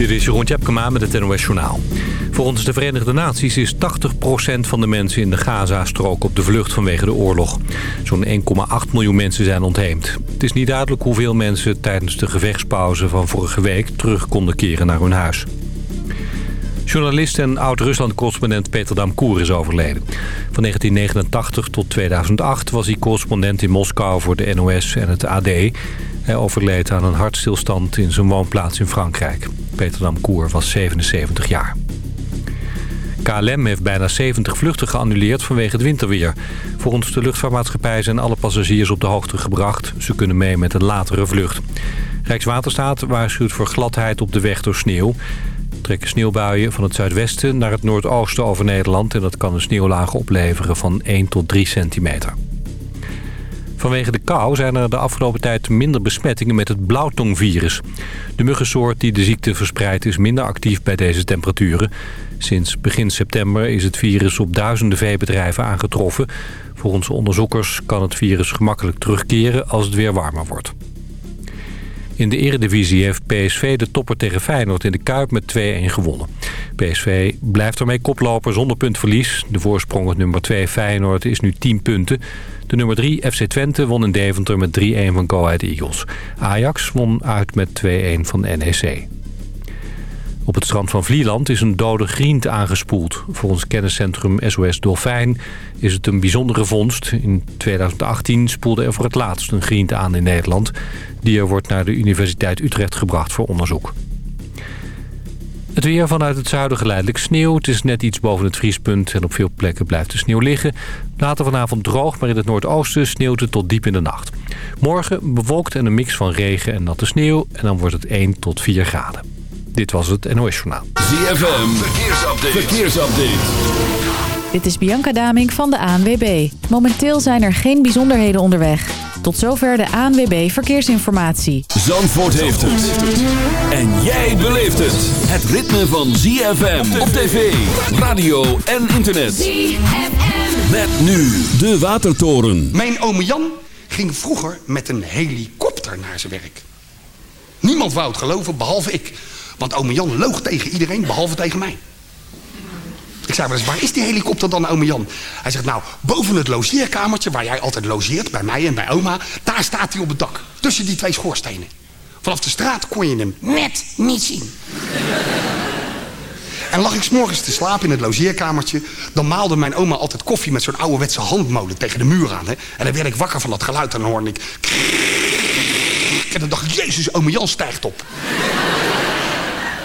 Dit is Jeroen Tjepkema met het NOS Journaal. Volgens de Verenigde Naties is 80% van de mensen in de Gaza-strook op de vlucht vanwege de oorlog. Zo'n 1,8 miljoen mensen zijn ontheemd. Het is niet duidelijk hoeveel mensen tijdens de gevechtspauze van vorige week terug konden keren naar hun huis. Journalist en oud-Rusland-correspondent Peter Damkoer is overleden. Van 1989 tot 2008 was hij correspondent in Moskou voor de NOS en het AD. Hij overleed aan een hartstilstand in zijn woonplaats in Frankrijk. Peter Damkoer was 77 jaar. KLM heeft bijna 70 vluchten geannuleerd vanwege het winterweer. Volgens de luchtvaartmaatschappij zijn alle passagiers op de hoogte gebracht. Ze kunnen mee met een latere vlucht. Rijkswaterstaat waarschuwt voor gladheid op de weg door sneeuw. Trekken sneeuwbuien van het zuidwesten naar het noordoosten over Nederland... en dat kan een sneeuwlaag opleveren van 1 tot 3 centimeter. Vanwege de kou zijn er de afgelopen tijd minder besmettingen met het blauwtongvirus. De muggensoort die de ziekte verspreidt is minder actief bij deze temperaturen. Sinds begin september is het virus op duizenden veebedrijven aangetroffen. Volgens onderzoekers kan het virus gemakkelijk terugkeren als het weer warmer wordt. In de eredivisie heeft PSV de topper tegen Feyenoord in de Kuip met 2-1 gewonnen. PSV blijft ermee koploper zonder puntverlies. De voorsprong het nummer 2 Feyenoord is nu 10 punten. De nummer 3 FC Twente won in Deventer met 3-1 van Go Ahead Eagles. Ajax won uit met 2-1 van NEC. Op het strand van Vlieland is een dode griend aangespoeld. Volgens kenniscentrum SOS Dolfijn is het een bijzondere vondst. In 2018 spoelde er voor het laatst een griend aan in Nederland. Die wordt naar de Universiteit Utrecht gebracht voor onderzoek. Het weer vanuit het zuiden geleidelijk sneeuw. Het is net iets boven het vriespunt en op veel plekken blijft de sneeuw liggen. Later vanavond droog, maar in het noordoosten sneeuwt het tot diep in de nacht. Morgen bewolkt en een mix van regen en natte sneeuw. En dan wordt het 1 tot 4 graden. Dit was het NOS Journaal. ZFM, verkeersupdate. verkeersupdate. Dit is Bianca Daming van de ANWB. Momenteel zijn er geen bijzonderheden onderweg. Tot zover de ANWB Verkeersinformatie. Zandvoort heeft het. En jij beleeft het. Het ritme van ZFM op tv, radio en internet. ZFM. Met nu de Watertoren. Mijn oom Jan ging vroeger met een helikopter naar zijn werk. Niemand wou het geloven, behalve ik. Want ome Jan loog tegen iedereen, behalve tegen mij. Ik zei wel eens, waar is die helikopter dan, ome Jan? Hij zegt, nou, boven het logeerkamertje waar jij altijd logeert, bij mij en bij oma, daar staat hij op het dak. Tussen die twee schoorstenen. Vanaf de straat kon je hem net niet zien. En lag ik s'morgens te slapen in het logeerkamertje... dan maalde mijn oma altijd koffie met zo'n ouderwetse handmolen tegen de muur aan. Hè? En dan werd ik wakker van dat geluid en dan hoorde ik... En dan dacht ik, jezus, ome Jan stijgt op.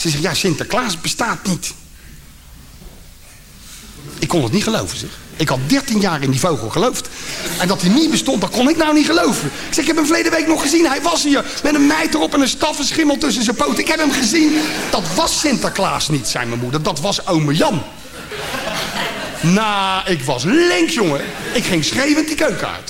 Ze zegt, ja, Sinterklaas bestaat niet. Ik kon het niet geloven, zeg. Ik had 13 jaar in die vogel geloofd. En dat hij niet bestond, dat kon ik nou niet geloven. Ik zeg, ik heb hem verleden week nog gezien. Hij was hier met een meid erop en een staffenschimmel tussen zijn poten. Ik heb hem gezien. Dat was Sinterklaas niet, zei mijn moeder. Dat was ome Jan. Nou, ik was links, jongen. Ik ging schreeuwend die keuken uit.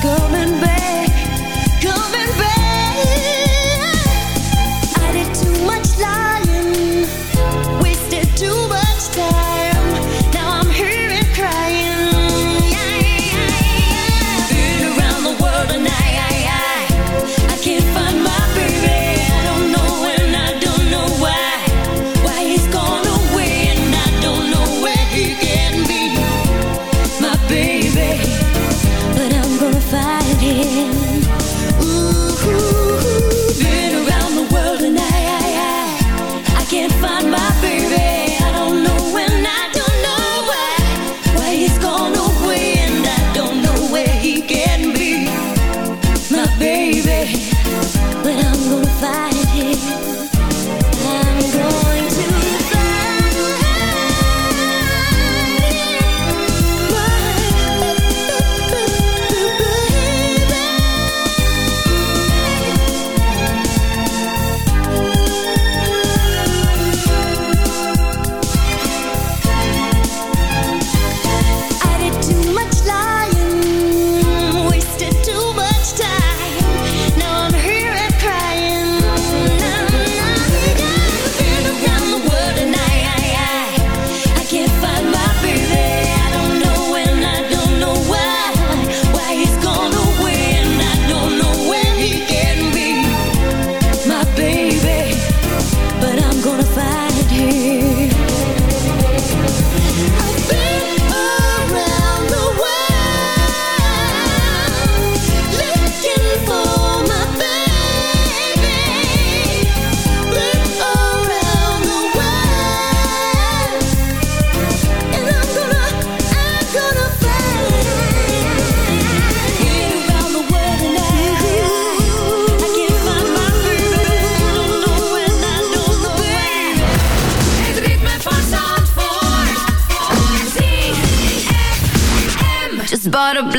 Coming back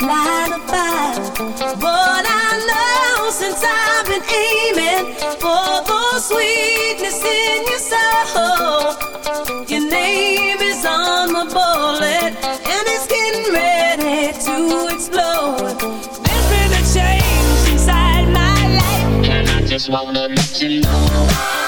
line of fire. But I know since I've been aiming for the sweetness in your soul, your name is on the bullet, and it's getting ready to explode. There's been a change inside my life. And I just wanna let you know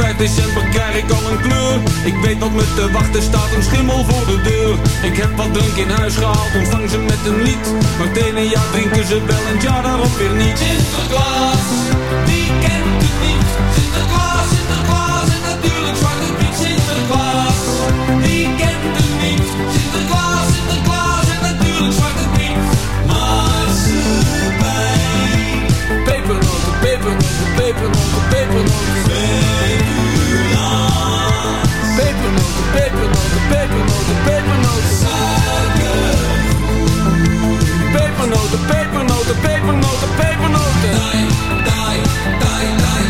5 december krijg ik al een kleur. Ik weet wat me te wachten staat, een schimmel voor de deur. Ik heb wat drink in huis gehaald, ontvang ze met een lied. Maar het een jaar drinken ze wel en ja daarop weer niet. Sinterklaas, die kent het niet? pepernoten, pepernoten. Die, die, die, die.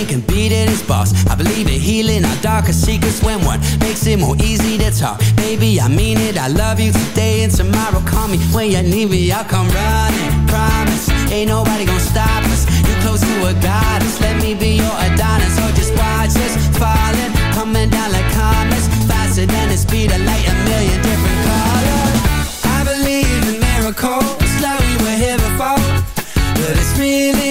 weed in his boss I believe in healing our darkest secrets when one makes it more easy to talk. Baby, I mean it, I love you. Today and tomorrow Call me when you need me, I'll come running, promise. Ain't nobody gonna stop us, You're close to a goddess. Let me be your Adonis, or just watch us falling Coming down like comets, faster than the speed of light A million different colors. I believe in miracles, like we were here before. But it's really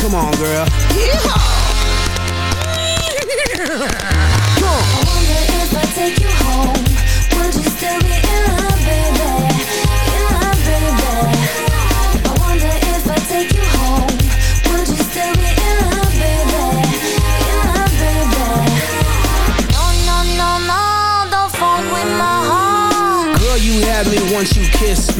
Come on, girl. Yeehaw! I wonder if I take you home, would you still be in love, baby? In love, baby. I wonder if I take you home, would you still be in love, baby? In love, baby. No, no, no, no, don't funk with my heart. Girl, you had me once you kissed me.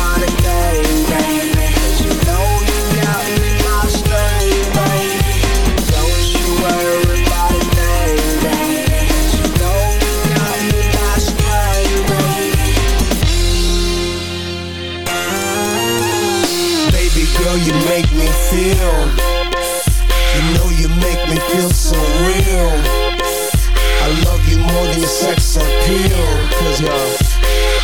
your sex appeal. Cause you're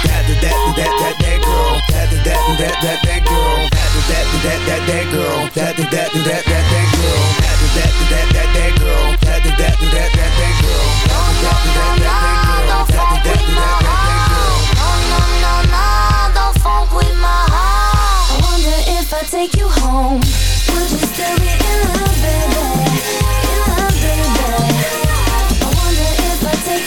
that, that, that, that, that, that girl. That, that, that, that, that, that girl. That, that, that, that, that, girl. That, that, that, that, that, that girl. That, that, that, that, that, that girl. That, that, that, that, that, that girl. That, that, that, that, that, girl. That, that, that, that, that, that girl. No, no, no, no, don't funk with my heart. I wonder if I take you home, would you still be in love, baby? In love, baby. I wonder if I take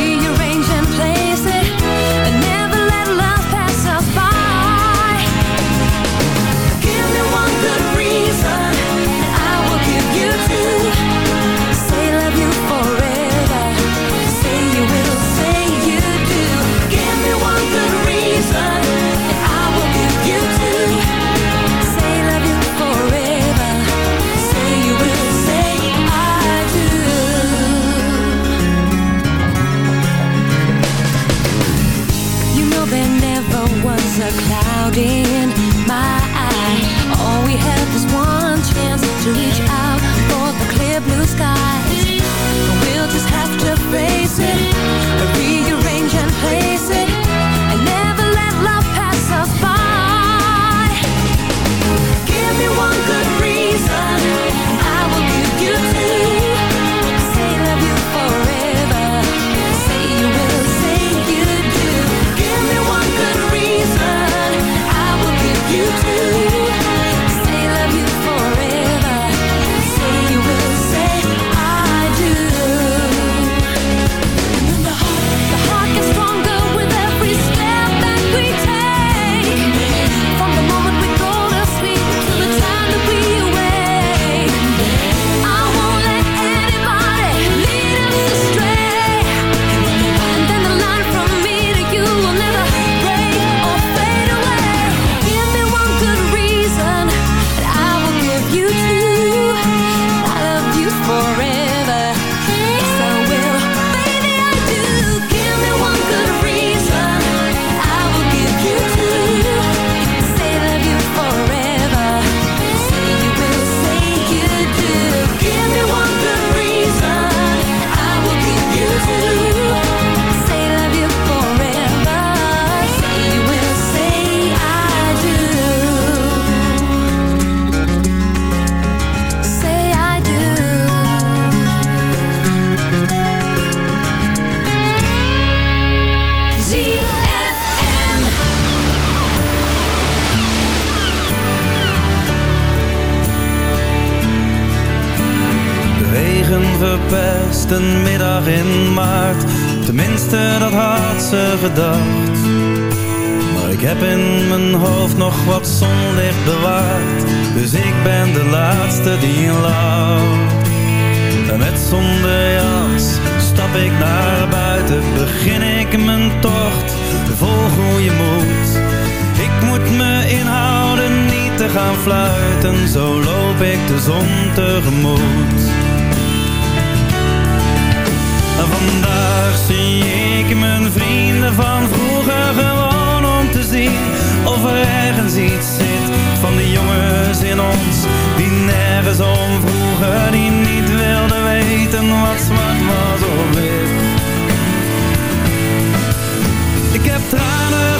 gaan fluiten, zo loop ik de zon tegemoet. Vandaag zie ik mijn vrienden van vroeger gewoon om te zien of er ergens iets zit van de jongens in ons die nergens om vroegen, die niet wilden weten wat zwart was of wit. Ik heb tranen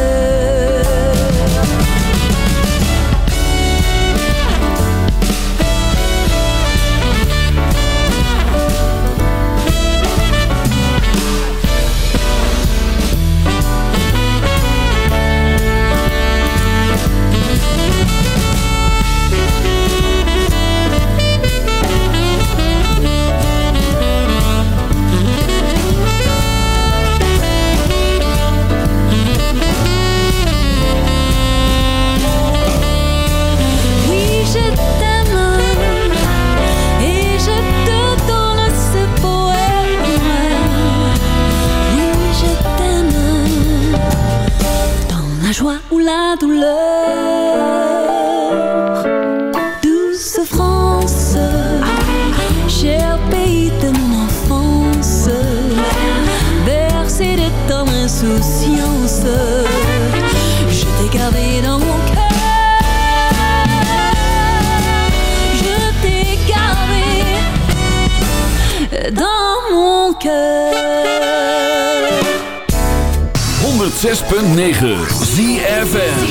106.9 ZFN